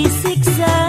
disiksa uh,